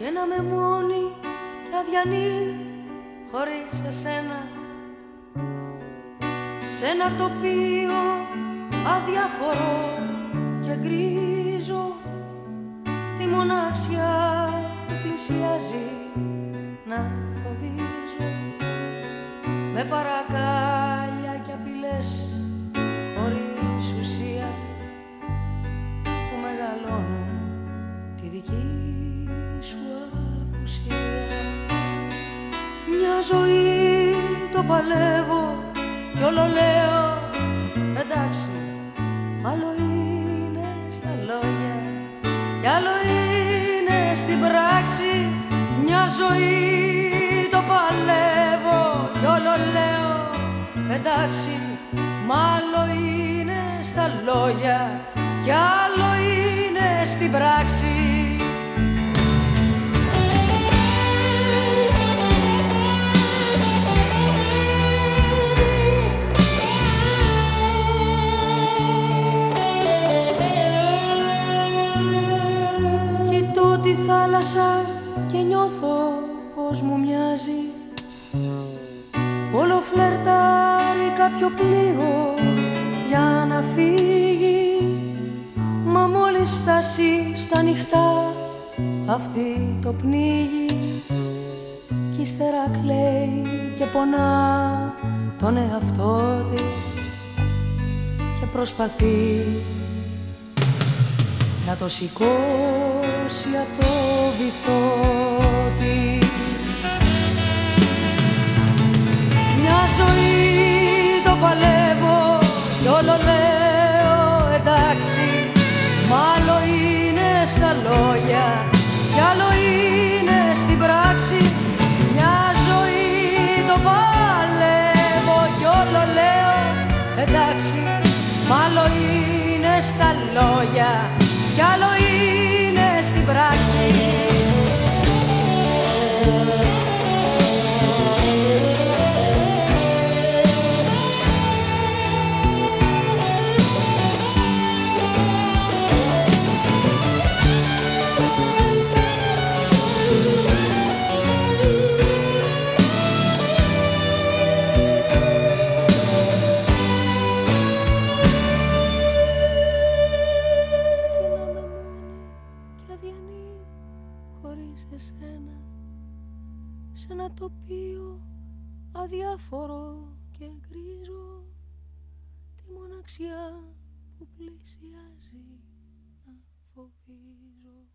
και να με μόνη και αδιανή χωρίς εσένα. Σε ένα τοπίο αδιαφορό και γκρίζο τη μοναξιά που πλησιάζει να φοβίζω. Με παρακάλια και απειλές χωρίς ουσία που μεγαλώνουν τη δική σου απουσία μια ζωή το παλεύω κι όλο λέω εντάξει άλλο είναι στα λόγια κι άλλο είναι στην πράξη. Μια ζωή το παλεύω κι όλο λέω εντάξει μάλλον είναι στα λόγια κι άλλο είναι στην πράξη τη θάλασσα και νιώθω πως μου μοιάζει. Όλο φλερτάρει κάποιο πλοίο για να φύγει. Μα μόλις φτάσει στα νυχτά αυτή το πνίγει. Κι ύστερα κλαίει και πονά τον εαυτό της Και προσπαθεί να το σηκώσει από το βυθό της. Μια ζωή το παλεύω κι όλο λέω εντάξει Μ' άλλο είναι στα λόγια κι άλλο είναι στην πράξη. Μια ζωή το παλεύω κι όλο λέω εντάξει Μ' άλλο είναι στα λόγια κι άλλο είναι στην πράξη σε σένα σε ένα τοπίο αδιάφορο και γκρίζο τη μοναξιά που πλησιάζει να φοβίζω.